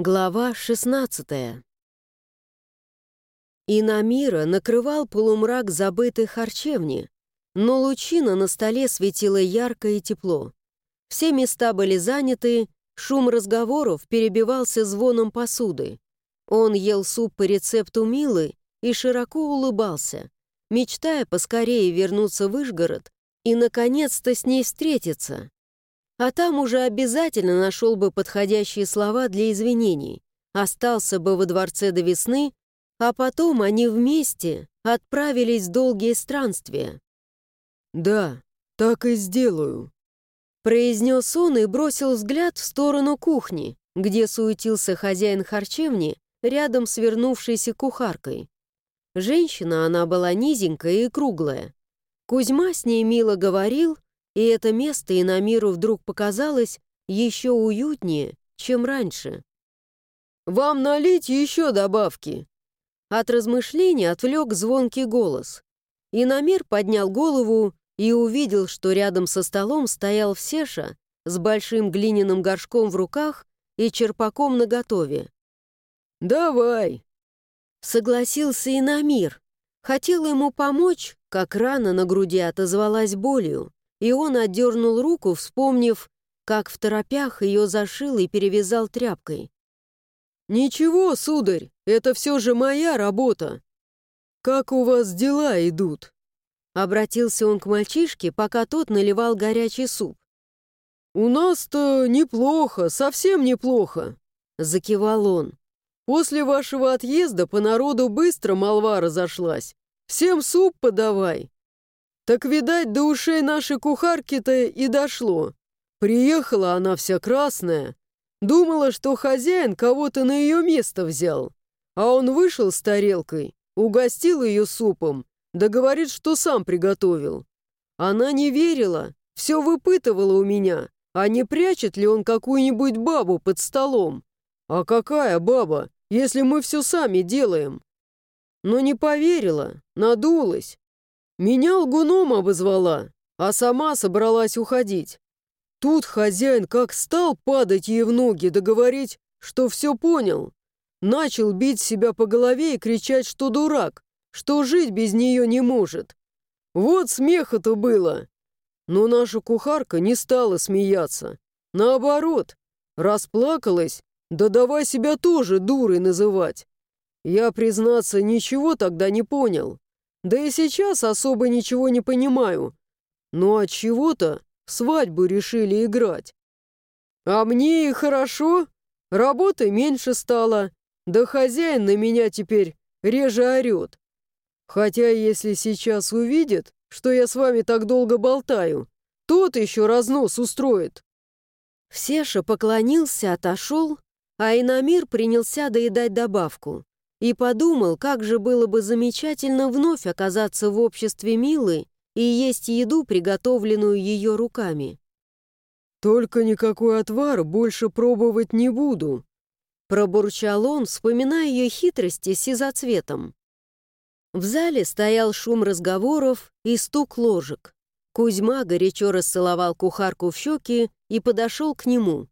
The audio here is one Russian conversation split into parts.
Глава 16 Инамира накрывал полумрак забытой харчевни, но лучина на столе светила ярко и тепло. Все места были заняты, шум разговоров перебивался звоном посуды. Он ел суп по рецепту Милы и широко улыбался, мечтая поскорее вернуться в Ижгород и, наконец-то, с ней встретиться. А там уже обязательно нашел бы подходящие слова для извинений, остался бы во дворце до весны, а потом они вместе отправились в долгие странствия. «Да, так и сделаю», — произнес он и бросил взгляд в сторону кухни, где суетился хозяин харчевни рядом с вернувшейся кухаркой. Женщина она была низенькая и круглая. Кузьма с ней мило говорил, и это место Инамиру вдруг показалось еще уютнее, чем раньше. «Вам налить еще добавки?» От размышлений отвлек звонкий голос. Инамир поднял голову и увидел, что рядом со столом стоял Всеша с большим глиняным горшком в руках и черпаком наготове. «Давай!» Согласился Инамир. Хотел ему помочь, как рана на груди отозвалась болью и он отдернул руку, вспомнив, как в торопях ее зашил и перевязал тряпкой. «Ничего, сударь, это все же моя работа. Как у вас дела идут?» Обратился он к мальчишке, пока тот наливал горячий суп. «У нас-то неплохо, совсем неплохо», — закивал он. «После вашего отъезда по народу быстро молва разошлась. Всем суп подавай. Так, видать, до ушей нашей кухарки-то и дошло. Приехала она вся красная. Думала, что хозяин кого-то на ее место взял. А он вышел с тарелкой, угостил ее супом, да говорит, что сам приготовил. Она не верила, все выпытывала у меня, а не прячет ли он какую-нибудь бабу под столом. А какая баба, если мы все сами делаем? Но не поверила, надулась, меня лгуном обозвала, а сама собралась уходить. Тут хозяин как стал падать ей в ноги да говорить, что все понял. Начал бить себя по голове и кричать, что дурак, что жить без нее не может. Вот смеха-то было. Но наша кухарка не стала смеяться. Наоборот, расплакалась, да давай себя тоже дурой называть. Я, признаться, ничего тогда не понял. Да и сейчас особо ничего не понимаю. Но от чего-то свадьбу решили играть. А мне и хорошо. Работы меньше стало. Да хозяин на меня теперь реже орет. Хотя если сейчас увидит, что я с вами так долго болтаю, тот еще разнос устроит. Всеша поклонился, отошел, а Инамир принялся доедать добавку и подумал, как же было бы замечательно вновь оказаться в обществе Милы и есть еду, приготовленную ее руками. «Только никакой отвар больше пробовать не буду», пробурчал он, вспоминая ее хитрости с сизоцветом. В зале стоял шум разговоров и стук ложек. Кузьма горячо расцеловал кухарку в щеки и подошел к нему.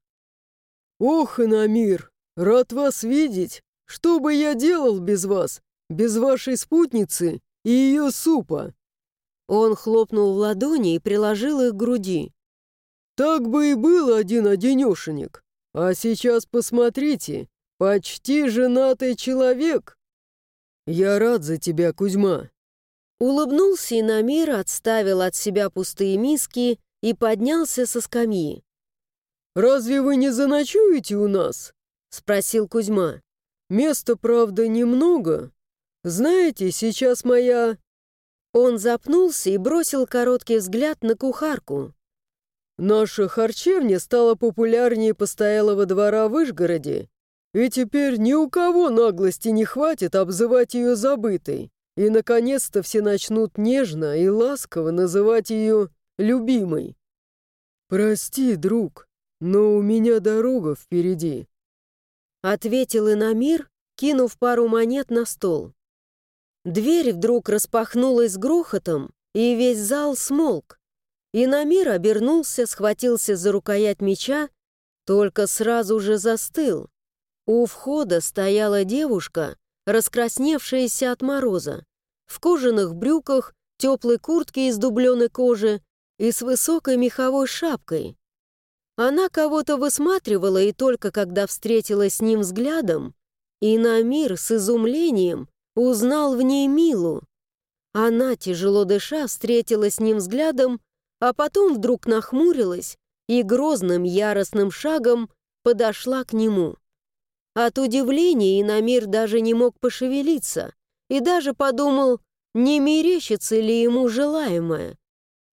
«Ох, Инамир, рад вас видеть! Что бы я делал без вас, без вашей спутницы и ее супа?» Он хлопнул в ладони и приложил их к груди. «Так бы и был один-одинешенек. А сейчас посмотрите, почти женатый человек. Я рад за тебя, Кузьма». Улыбнулся Инамир, отставил от себя пустые миски и поднялся со скамьи. «Разве вы не заночуете у нас?» — спросил Кузьма. Места, правда, немного. Знаете, сейчас моя...» Он запнулся и бросил короткий взгляд на кухарку. «Наша харчевня стала популярнее постоялого двора в Ижгороде, и теперь ни у кого наглости не хватит обзывать ее забытой, и, наконец-то, все начнут нежно и ласково называть ее любимой. Прости, друг, но у меня дорога впереди. Ответил Инамир, кинув пару монет на стол. Дверь вдруг распахнулась грохотом, и весь зал смолк. Инамир обернулся, схватился за рукоять меча, только сразу же застыл. У входа стояла девушка, раскрасневшаяся от мороза, в кожаных брюках, теплой куртке из дубленой кожи и с высокой меховой шапкой. Она кого-то высматривала, и только когда встретилась с ним взглядом, и на мир с изумлением узнал в ней Милу. Она, тяжело дыша, встретилась с ним взглядом, а потом вдруг нахмурилась и грозным яростным шагом подошла к нему. От удивления Инамир даже не мог пошевелиться и даже подумал, не мерещится ли ему желаемое.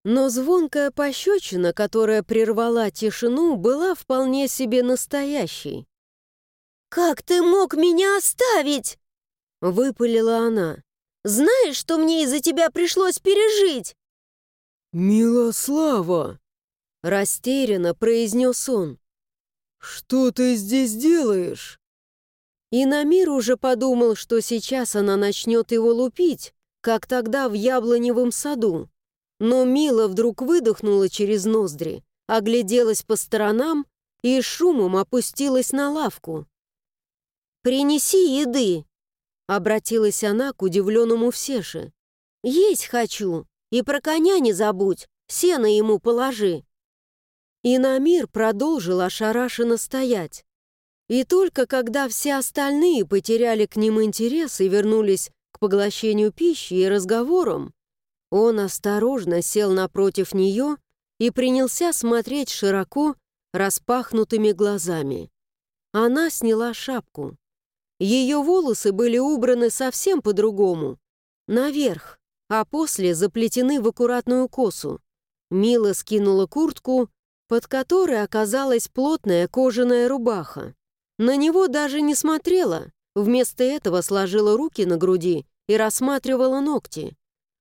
Но звонкая пощечина, которая прервала тишину, была вполне себе настоящей. «Как ты мог меня оставить?» — выпалила она. «Знаешь, что мне из-за тебя пришлось пережить?» «Милослава!» — растерянно произнес он. «Что ты здесь делаешь?» И Намир уже подумал, что сейчас она начнет его лупить, как тогда в яблоневом саду. Но Мила вдруг выдохнула через ноздри, огляделась по сторонам и шумом опустилась на лавку. «Принеси еды!» — обратилась она к удивленному Всеше. «Есть хочу, и про коня не забудь, сено ему положи». И Намир продолжил ошарашенно стоять. И только когда все остальные потеряли к ним интерес и вернулись к поглощению пищи и разговорам, он осторожно сел напротив нее и принялся смотреть широко распахнутыми глазами. Она сняла шапку. Ее волосы были убраны совсем по-другому, наверх, а после заплетены в аккуратную косу. Мила скинула куртку, под которой оказалась плотная кожаная рубаха. На него даже не смотрела, вместо этого сложила руки на груди и рассматривала ногти.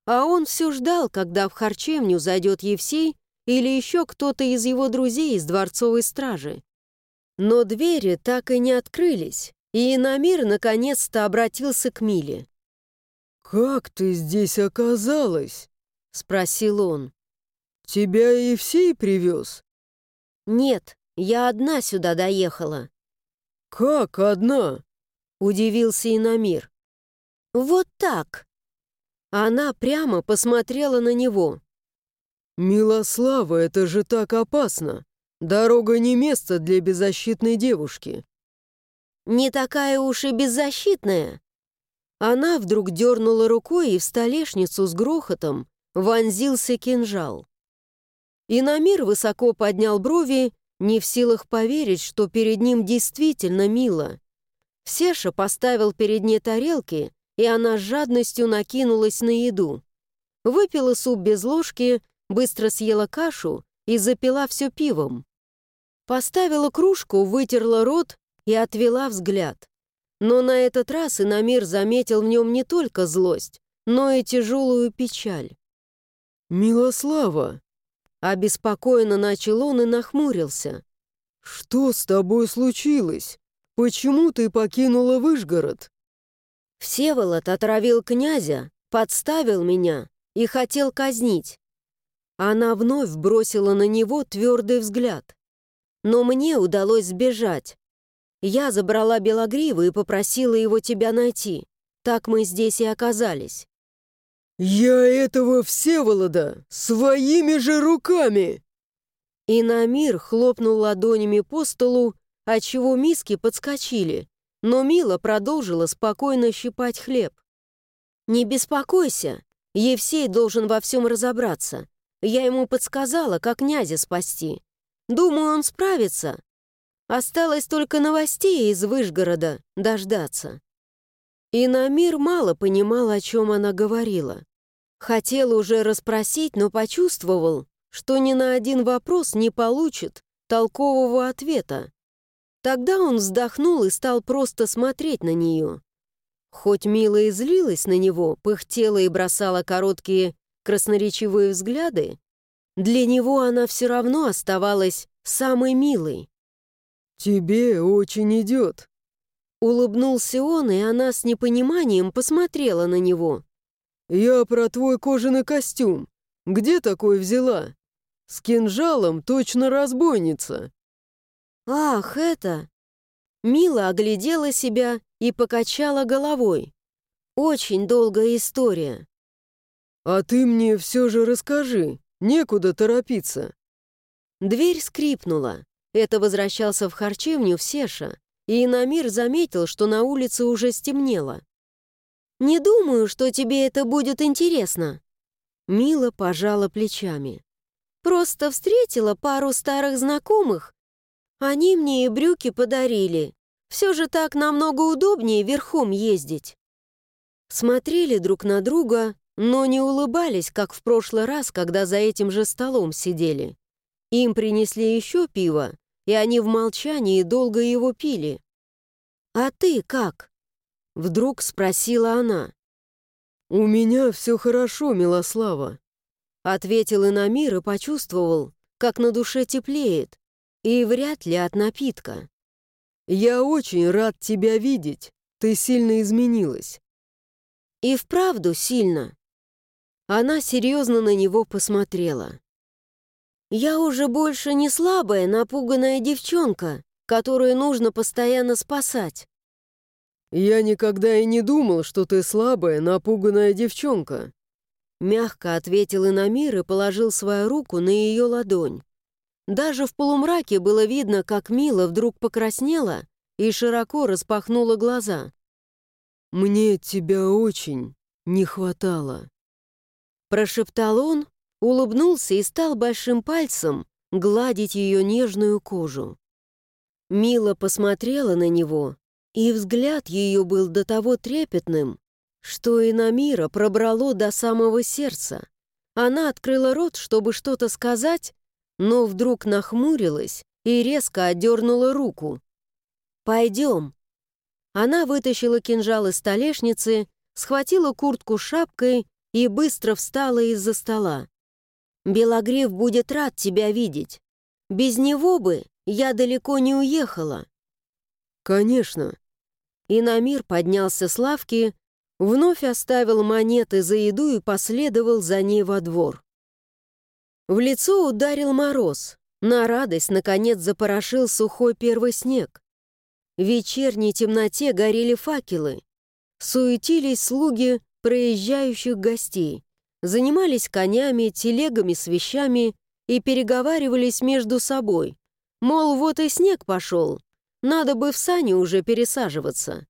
А он все ждал, когда в харчевню зайдет Евсей или еще кто-то из его друзей из дворцовой стражи. Но двери так и не открылись, и Инамир наконец-то обратился к Миле. «Как ты здесь оказалась?» — спросил он. «Тебя Евсей привез?» «Нет, я одна сюда доехала». «Как одна?» — удивился Инамир. «Вот так!» Она прямо посмотрела на него. «Милослава, это же так опасно! Дорога не место для беззащитной девушки!» «Не такая уж и беззащитная!» Она вдруг дернула рукой, и в столешницу с грохотом вонзился кинжал. Инамир высоко поднял брови не в силах поверить, что перед ним действительно мило. Сеша поставил перед ней тарелки, и она с жадностью накинулась на еду. Выпила суп без ложки, быстро съела кашу и запила все пивом. Поставила кружку, вытерла рот и отвела взгляд. Но на этот раз Инамир заметил в нем не только злость, но и тяжелую печаль. «Милослава!» Обеспокоенно начал он и нахмурился. «Что с тобой случилось? Почему ты покинула Выжгород?» Всеволод отравил князя, подставил меня и хотел казнить. Она вновь бросила на него твердый взгляд. Но мне удалось сбежать. Я забрала Белогрива и попросила его тебя найти. Так мы здесь и оказались. «Я этого Всеволода своими же руками!» И Намир хлопнул ладонями по столу, отчего миски подскочили, но Мила продолжила спокойно щипать хлеб. «Не беспокойся, Евсей должен во всем разобраться. Я ему подсказала, как князя спасти. Думаю, он справится. Осталось только новостей из Выжгорода дождаться». И Намир мало понимал, о чем она говорила. Хотел уже расспросить, но почувствовал, что ни на один вопрос не получит толкового ответа. Тогда он вздохнул и стал просто смотреть на нее. Хоть Мила и злилась на него, пыхтела и бросала короткие красноречивые взгляды, для него она все равно оставалась самой милой. «Тебе очень идет», Улыбнулся он, и она с непониманием посмотрела на него. «Я про твой кожаный костюм. Где такой взяла? С кинжалом точно разбойница». «Ах, это...» Мила оглядела себя и покачала головой. Очень долгая история. «А ты мне все же расскажи, некуда торопиться». Дверь скрипнула. Это возвращался в харчевню Всеша, и Инамир заметил, что на улице уже стемнело. «Не думаю, что тебе это будет интересно». Мила пожала плечами. «Просто встретила пару старых знакомых. Они мне и брюки подарили. Все же так намного удобнее верхом ездить». Смотрели друг на друга, но не улыбались, как в прошлый раз, когда за этим же столом сидели. Им принесли еще пиво, и они в молчании долго его пили. «А ты как?» Вдруг спросила она. «У меня все хорошо, Милослава», ответил Инамир и почувствовал, как на душе теплеет, и вряд ли от напитка. «Я очень рад тебя видеть. Ты сильно изменилась». И вправду сильно. Она серьезно на него посмотрела. «Я уже больше не слабая, напуганная девчонка, которую нужно постоянно спасать. «Я никогда и не думал, что ты слабая, напуганная девчонка», Мягко ответил Инамир и положил свою руку на ее ладонь. Даже в полумраке было видно, как Мила вдруг покраснела и широко распахнула глаза. «Мне тебя очень не хватало», прошептал он, улыбнулся и стал большим пальцем гладить ее нежную кожу. Мила посмотрела на него, и взгляд ее был до того трепетным, что и на мира пробрало до самого сердца. Она открыла рот, чтобы что-то сказать, но вдруг нахмурилась и резко отдернула руку. «Пойдем». Она вытащила кинжал из столешницы, схватила куртку шапкой и быстро встала из-за стола. «Белогрев будет рад тебя видеть. Без него бы я далеко не уехала». «Конечно», и Намир поднялся с лавки, вновь оставил монеты за еду и последовал за ней во двор. В лицо ударил мороз. На радость, наконец, запорошил сухой первый снег. В вечерней темноте горели факелы. Суетились слуги проезжающих гостей. Занимались конями, телегами с вещами и переговаривались между собой. Мол, вот и снег пошел, надо бы в сани уже пересаживаться.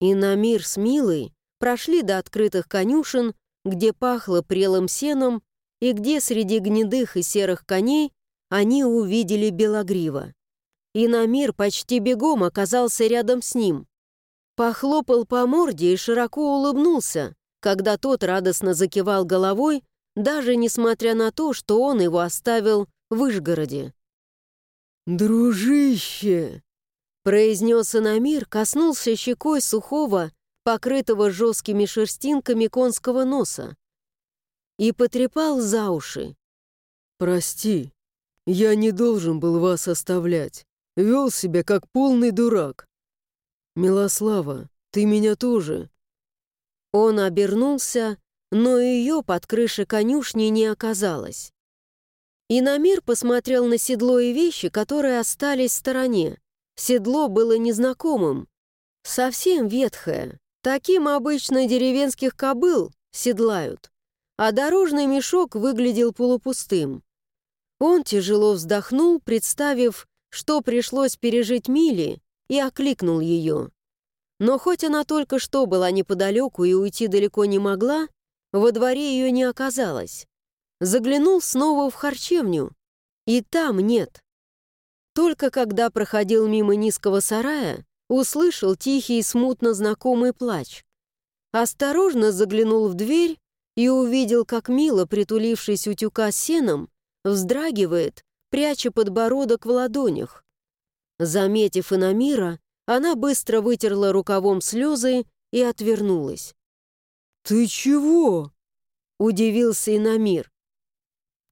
И на мир с Милой прошли до открытых конюшен, где пахло прелым сеном, и где среди гнедых и серых коней они увидели Белогрива. И на мир почти бегом оказался рядом с ним. Похлопал по морде и широко улыбнулся, когда тот радостно закивал головой, даже несмотря на то, что он его оставил в Вышгороде. «Дружище!» произнес Инамир, коснулся щекой сухого, покрытого жесткими шерстинками конского носа и потрепал за уши. «Прости, я не должен был вас оставлять. Вел себя как полный дурак. Милослава, ты меня тоже». Он обернулся, но ее под крышей конюшни не оказалось. Инамир посмотрел на седло и вещи, которые остались в стороне. Седло было незнакомым, совсем ветхое. Таким обычно деревенских кобыл седлают, а дорожный мешок выглядел полупустым. Он тяжело вздохнул, представив, что пришлось пережить Мили, и окликнул ее. Но хоть она только что была неподалеку и уйти далеко не могла, во дворе ее не оказалось. Заглянул снова в харчевню, и там нет. Только когда проходил мимо низкого сарая, услышал тихий и смутно знакомый плач. Осторожно заглянул в дверь и увидел, как Мила, притулившись у тюка сеном, вздрагивает, пряча подбородок в ладонях. Заметив Инамира, она быстро вытерла рукавом слезы и отвернулась. «Ты чего?» — удивился Инамир.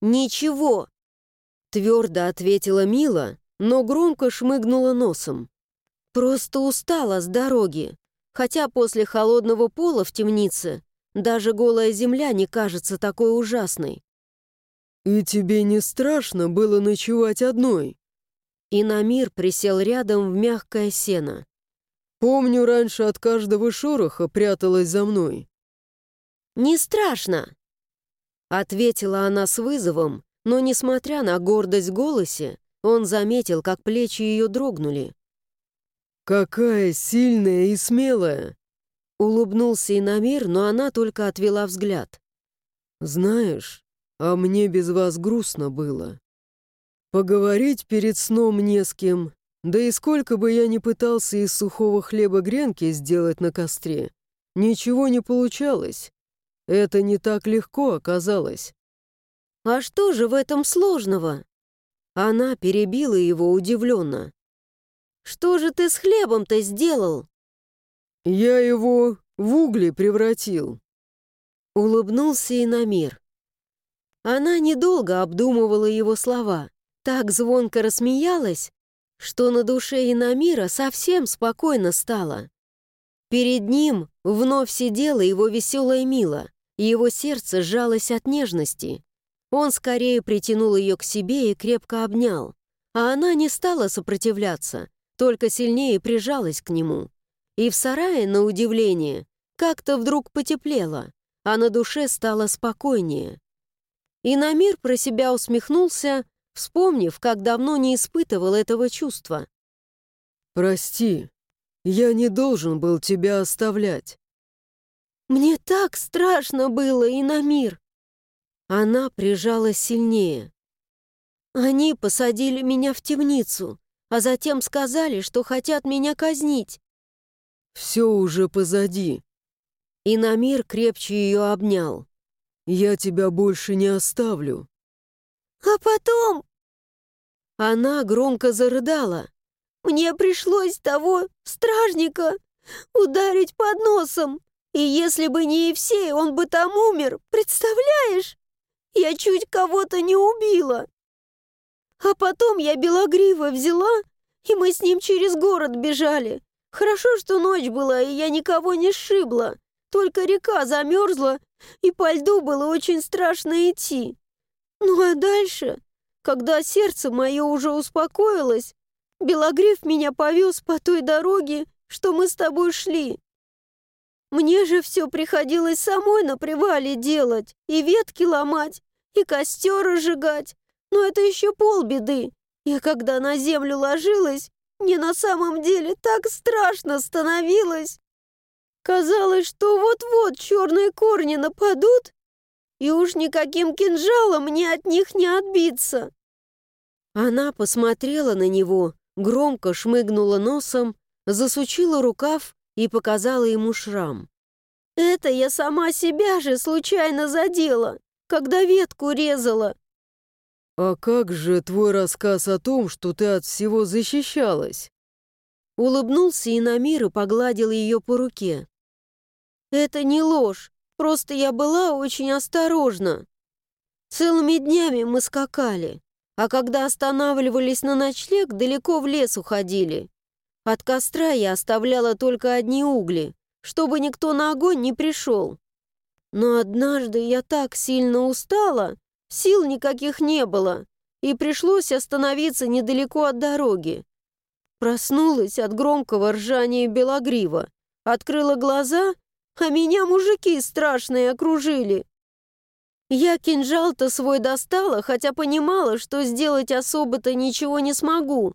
«Ничего», — твердо ответила Мила, но громко шмыгнула носом. Просто устала с дороги, хотя после холодного пола в темнице даже голая земля не кажется такой ужасной. «И тебе не страшно было ночевать одной?» И Намир присел рядом в мягкое сено. «Помню, раньше от каждого шороха пряталась за мной». «Не страшно!» Ответила она с вызовом, но, несмотря на гордость в голосе, он заметил, как плечи ее дрогнули. «Какая сильная и смелая!» Улыбнулся Инамир, но она только отвела взгляд. «Знаешь, а мне без вас грустно было. Поговорить перед сном не с кем, да и сколько бы я ни пытался из сухого хлеба гренки сделать на костре, ничего не получалось. Это не так легко оказалось. «А что же в этом сложного?» Она перебила его удивленно. «Что же ты с хлебом-то сделал?» «Я его в угли превратил», — улыбнулся и на мир. Она недолго обдумывала его слова так звонко рассмеялась, что на душе Инамира совсем спокойно стало. Перед ним вновь сидела его веселая Мила, и его сердце сжалось от нежности. Он скорее притянул ее к себе и крепко обнял, а она не стала сопротивляться, только сильнее прижалась к нему. И в сарае, на удивление, как-то вдруг потеплело, а на душе стало спокойнее. И Намир про себя усмехнулся, вспомнив, как давно не испытывал этого чувства. «Прости, я не должен был тебя оставлять». «Мне так страшно было, и на мир!» Она прижалась сильнее. «Они посадили меня в темницу, а затем сказали, что хотят меня казнить». «Все уже позади». И Намир крепче ее обнял. «Я тебя больше не оставлю». «А потом...» Она громко зарыдала. «Мне пришлось того стражника ударить под носом, и если бы не Евсей, он бы там умер, представляешь? Я чуть кого-то не убила. А потом я Белогрива взяла, и мы с ним через город бежали. Хорошо, что ночь была, и я никого не сшибла. Только река замерзла, и по льду было очень страшно идти. Ну а дальше, когда сердце мое уже успокоилось, Белогриф меня повез по той дороге, что мы с тобой шли. Мне же все приходилось самой на привале делать, и ветки ломать, и костер разжигать. Но это еще полбеды. Я когда на землю ложилась, мне на самом деле так страшно становилось. Казалось, что вот-вот черные корни нападут, и уж никаким кинжалом мне от них не отбиться. Она посмотрела на него, громко шмыгнула носом, засучила рукав и показала ему шрам. «Это я сама себя же случайно задела, когда ветку резала». «А как же твой рассказ о том, что ты от всего защищалась?» Улыбнулся Инамир и погладил ее по руке. «Это не ложь. Просто я была очень осторожна. Целыми днями мы скакали, а когда останавливались на ночлег, далеко в лес уходили. От костра я оставляла только одни угли, чтобы никто на огонь не пришел. Но однажды я так сильно устала, сил никаких не было, и пришлось остановиться недалеко от дороги. Проснулась от громкого ржания белогрива, открыла глаза а меня мужики страшные окружили. Я кинжал-то свой достала, хотя понимала, что сделать особо-то ничего не смогу,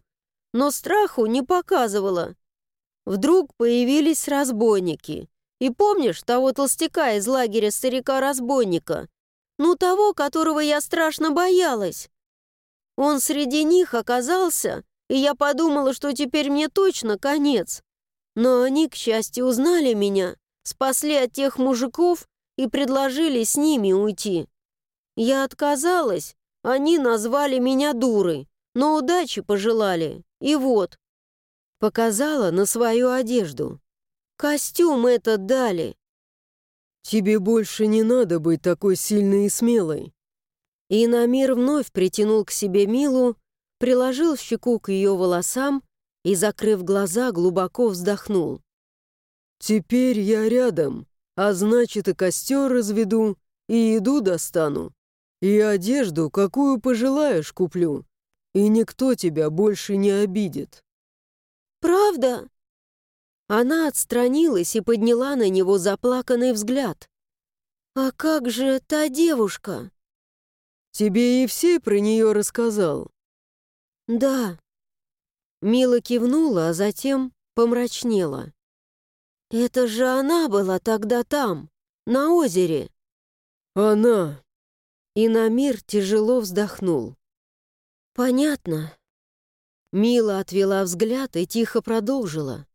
но страху не показывала. Вдруг появились разбойники. И помнишь того толстяка из лагеря старика-разбойника? Ну, того, которого я страшно боялась. Он среди них оказался, и я подумала, что теперь мне точно конец. Но они, к счастью, узнали меня спасли от тех мужиков и предложили с ними уйти. Я отказалась, они назвали меня дурой, но удачи пожелали, и вот. Показала на свою одежду. Костюм этот дали. Тебе больше не надо быть такой сильной и смелой. И Намир вновь притянул к себе Милу, приложил щеку к ее волосам и, закрыв глаза, глубоко вздохнул. «Теперь я рядом, а значит и костер разведу, и еду достану, и одежду, какую пожелаешь, куплю. и никто тебя больше не обидит». «Правда?» Она отстранилась и подняла на него заплаканный взгляд. «А как же та девушка?» «Тебе Евсей про нее рассказал?» «Да». Мила кивнула, а затем помрачнела. «Это же она была тогда там, на озере». «Она». И Намир тяжело вздохнул. «Понятно». Мила отвела взгляд и тихо продолжила.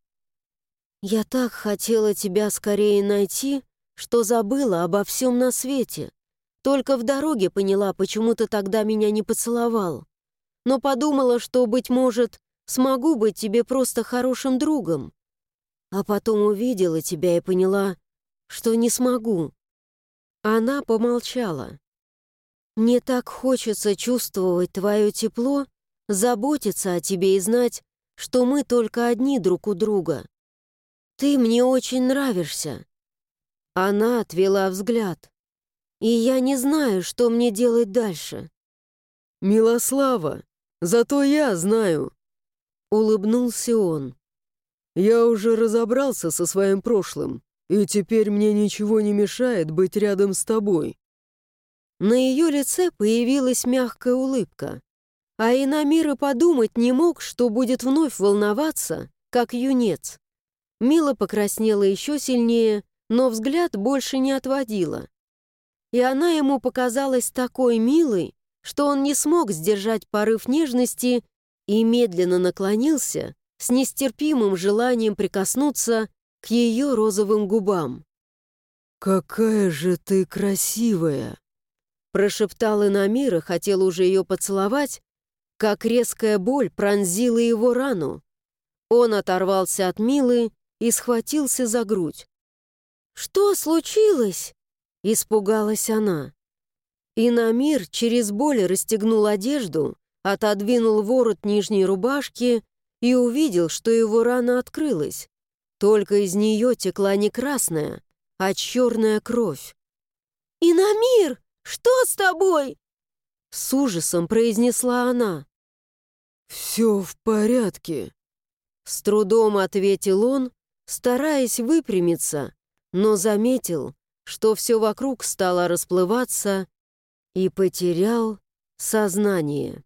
«Я так хотела тебя скорее найти, что забыла обо всем на свете. Только в дороге поняла, почему ты тогда меня не поцеловал. Но подумала, что, быть может, смогу быть тебе просто хорошим другом. А потом увидела тебя и поняла, что не смогу». Она помолчала. «Мне так хочется чувствовать твое тепло, заботиться о тебе и знать, что мы только одни друг у друга. Ты мне очень нравишься». Она отвела взгляд. «И я не знаю, что мне делать дальше». «Милослава, зато я знаю», — улыбнулся он. «Я уже разобрался со своим прошлым, и теперь мне ничего не мешает быть рядом с тобой». На ее лице появилась мягкая улыбка, а Инамир и подумать не мог, что будет вновь волноваться, как юнец. Мила покраснела еще сильнее, но взгляд больше не отводила. И она ему показалась такой милой, что он не смог сдержать порыв нежности и медленно наклонился с нестерпимым желанием прикоснуться к ее розовым губам. «Какая же ты красивая!» Прошептал Инамир и хотел уже ее поцеловать, как резкая боль пронзила его рану. Он оторвался от Милы и схватился за грудь. «Что случилось?» — испугалась она. И Намир через боль расстегнул одежду, отодвинул ворот нижней рубашки и увидел, что его рана открылась. Только из нее текла не красная, а черная кровь. «Инамир, что с тобой?» С ужасом произнесла она. «Все в порядке», с трудом ответил он, стараясь выпрямиться, но заметил, что все вокруг стало расплываться и потерял сознание.